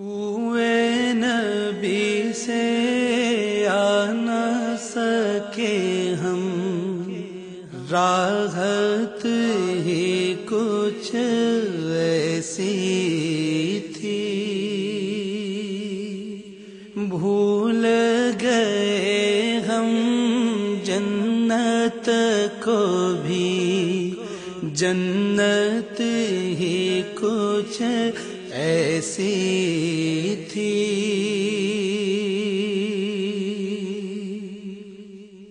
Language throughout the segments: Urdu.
کوئے نبی سے آ نہ سکے ہم۔ راحت ہی کچھ ایسی تھی۔ بھول گئے ہم جنت کو بھی۔ جنت ہی کچھ ایسی تھی۔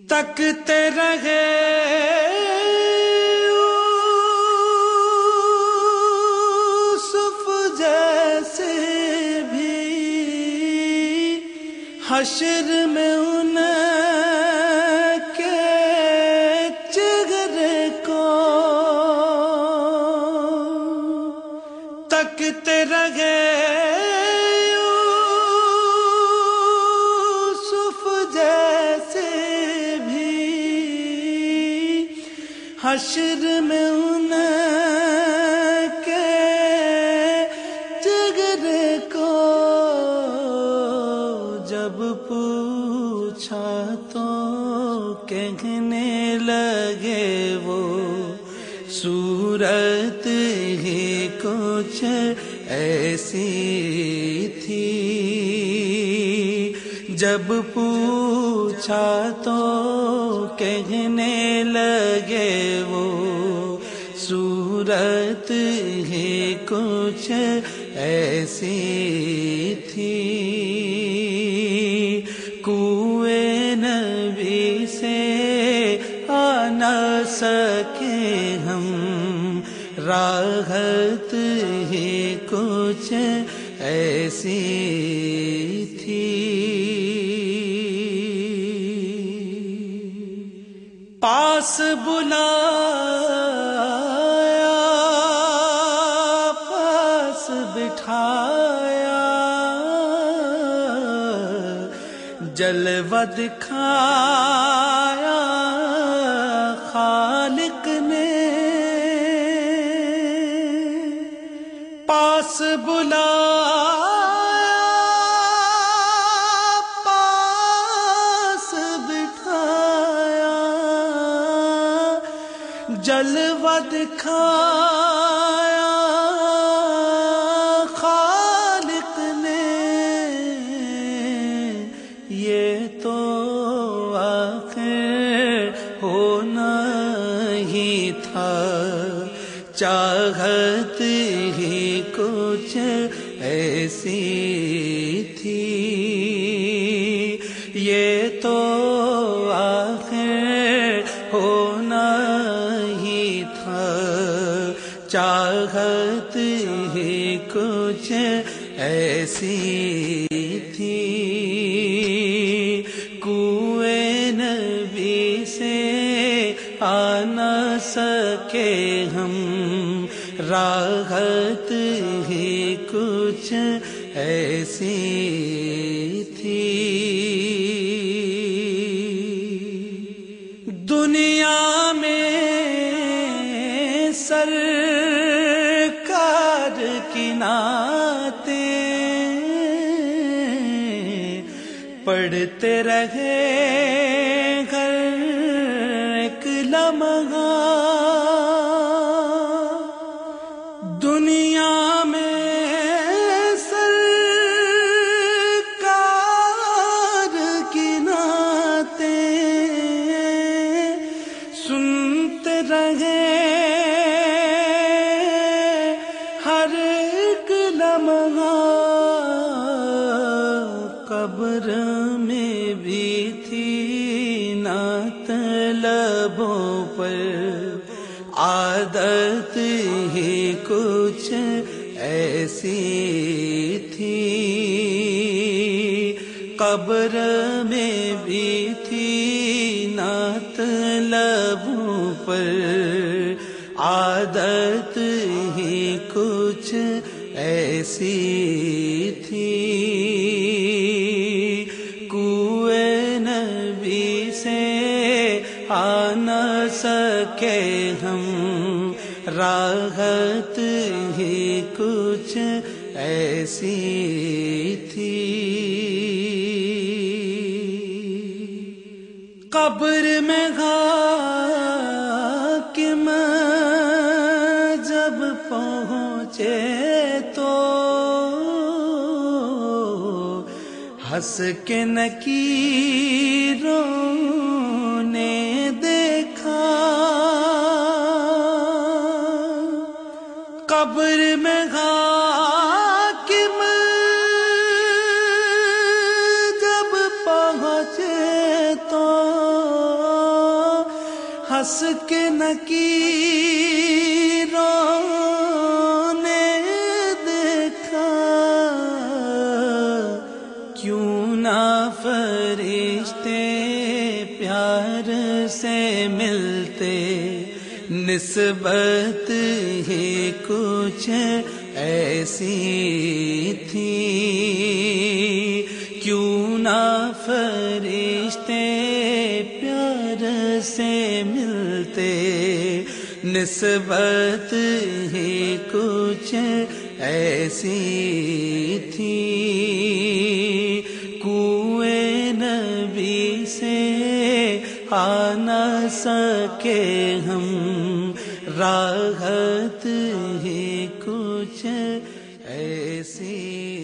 تکتے رہے۔ یوسف جیسے بھی حشر میں ان حشر میں ان کے جگر کو جب پوچھا تو کہنے لگے وہ صورت ہی کچھ ایسی تھی۔ جب پوچھا تو کہنے لگے وہ، صورت ہی کچھ ایسی تھی۔ کوئے نبی سے آ نہ سکے ہم۔ راحت ہی کچھ ایسی پاس بلایا پاس بٹھایا۔ جلوہ دکھایا خالق نے۔ پاس بلایا جلوہ دکھایا خالق نے یہ تو آخر ہونا ہی تھا۔ چاہت ہی کچھ ایسی تھی۔ یہ تو آخر کچھ ایسی تھی۔ دنیا میں سر کار کی ناتے پڑھتے رہے گھر ایک لمحہ رہے۔ ہر ایک لمحہ قبر میں بھی تھی، نعت لبوں پر۔ عادت ہی کچھ ایسی تھی۔ قبر میں بھی تھی، نعت لبوں پر عادت ہی کچھ ایسی تھی۔ کوئے نبی سے آ نہ سکے ہم، راحت ہی کچھ ایسی تھی۔ قبر میں میں پہنچے تو ہنس کے نکیروں نے دیکھا۔ قبر میں جب پہنچے تو ہنس کے نے فرشتے پیار سے ملتے، نسبت ہی کچھ ایسی تھی۔ کیوں نہ فرشتے پیار سے ملتے، نسبت ہی کچھ ایسی تھی۔ آنا سکے ہم راحت ہی کچھ ایسی